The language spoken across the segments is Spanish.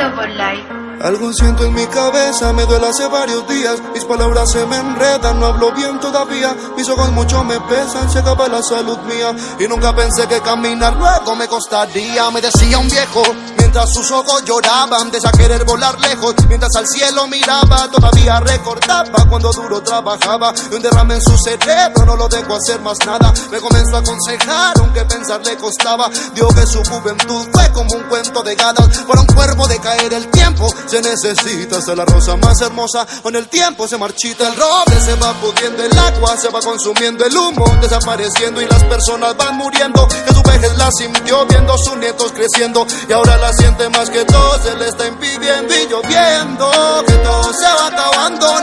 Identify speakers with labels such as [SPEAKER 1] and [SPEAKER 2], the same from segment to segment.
[SPEAKER 1] Global Life.
[SPEAKER 2] Algo siento en mi cabeza, me duele hace varios días. Mis palabras se me enredan, no hablo bien todavía. Mis ojos mucho me pesan, se acaba la salud mía. Y nunca pensé que caminar luego me costaría. Me decía un viejo, mientras sus ojos lloraban, de querer volar lejos. Mientras al cielo miraba, todavía recordaba cuando duro trabajaba. Un derrame en su cerebro, no lo dejo hacer más nada. Me comenzó a aconsejar, aunque pensar le costaba. Dijo que su juventud fue como un cuento de gadas. Para un cuervo de caer el tiempo se necesita ser la rosa más hermosa. Con el tiempo se marchita el roble, se va pudiendo el agua, se va consumiendo el humo, desapareciendo y las personas van muriendo. Que su vejez la sintió viendo sus nietos creciendo y ahora la siente más que todo, se le está impidiendo y lloviendo. Que todo se va acabando,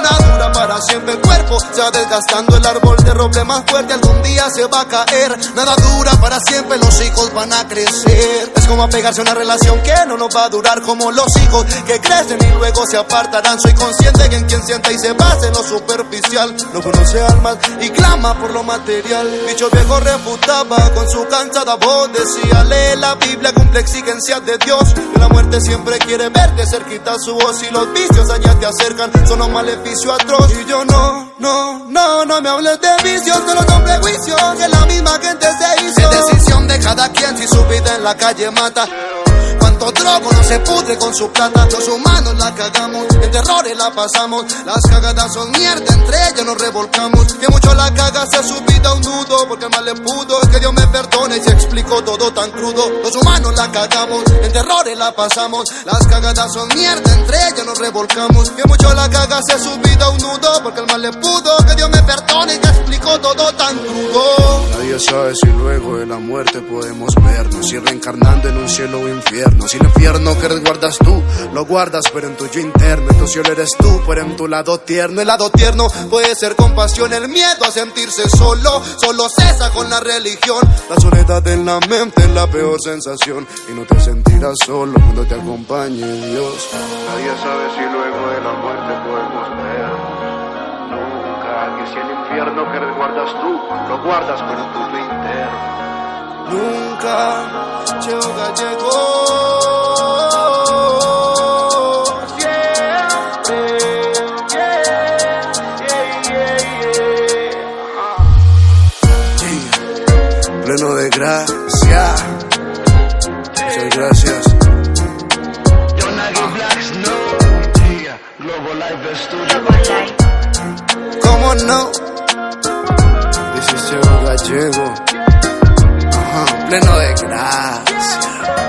[SPEAKER 2] siempre el cuerpo, se va desgastando el árbol de roble más fuerte, algún día se va a caer. Nada dura para siempre, los hijos van a crecer. Es como apegarse a una relación que no nos va a durar como los hijos que crecen y luego se apartarán. Soy consciente que en quien sienta y se basa en lo superficial no conoce almas y clama por lo material. Dicho viejo refutaba con su cansada voz, decía lee la Biblia, cumple exigencias de Dios. Que la muerte siempre quiere verte cerquita su voz y los vicios allá te acercan, son un maleficio atroz. Y yo no, no, no, no me hables de vicios, solo son prejuicios que la misma gente se hizo. Es decisión de cada quien si su vida en la calle mata. Cuánto drogo no se pudre con su plata. Los humanos la cagamos, en terrores la pasamos. Las cagadas son mierda, entre ellos nos revolcamos. Que mucho la caga se ha subido a un nudo, porque mal le pudo. Es que Dios me perdone si explico todo tan crudo. Los humanos la cagamos, en terrores la pasamos. Las cagadas son mierda, entre ellos nos revolcamos. Que mucho la caga se ha subido a un nudo, porque el mal le pudo. Que Dios me perdone crudo.
[SPEAKER 3] Nadie sabe si luego de la muerte podemos vernos. Y reencarnando en un cielo o infierno. Si el infierno que resguardas tú, lo guardas, pero en tu yo interno. En tu cielo eres tú, pero en tu lado tierno.
[SPEAKER 2] El lado tierno puede ser compasión, el miedo a sentirse solo. Solo cesa con la religión.
[SPEAKER 3] La soledad en la mente es la peor sensación. Y no te sentirás solo cuando te acompañe Dios. Nadie sabe si luego de la Nunca, que si el infierno que resguardas tú, lo guardas, en tu yo interno.
[SPEAKER 2] Nunca Cheo Gallego. Siempre, yeah, yeah, yeah, yeah.
[SPEAKER 3] Pleno de gracia. Muchas gracias.
[SPEAKER 1] Global Life.
[SPEAKER 2] ¿Cómo
[SPEAKER 3] is Cheo Gallego.
[SPEAKER 2] Pleno de gracia.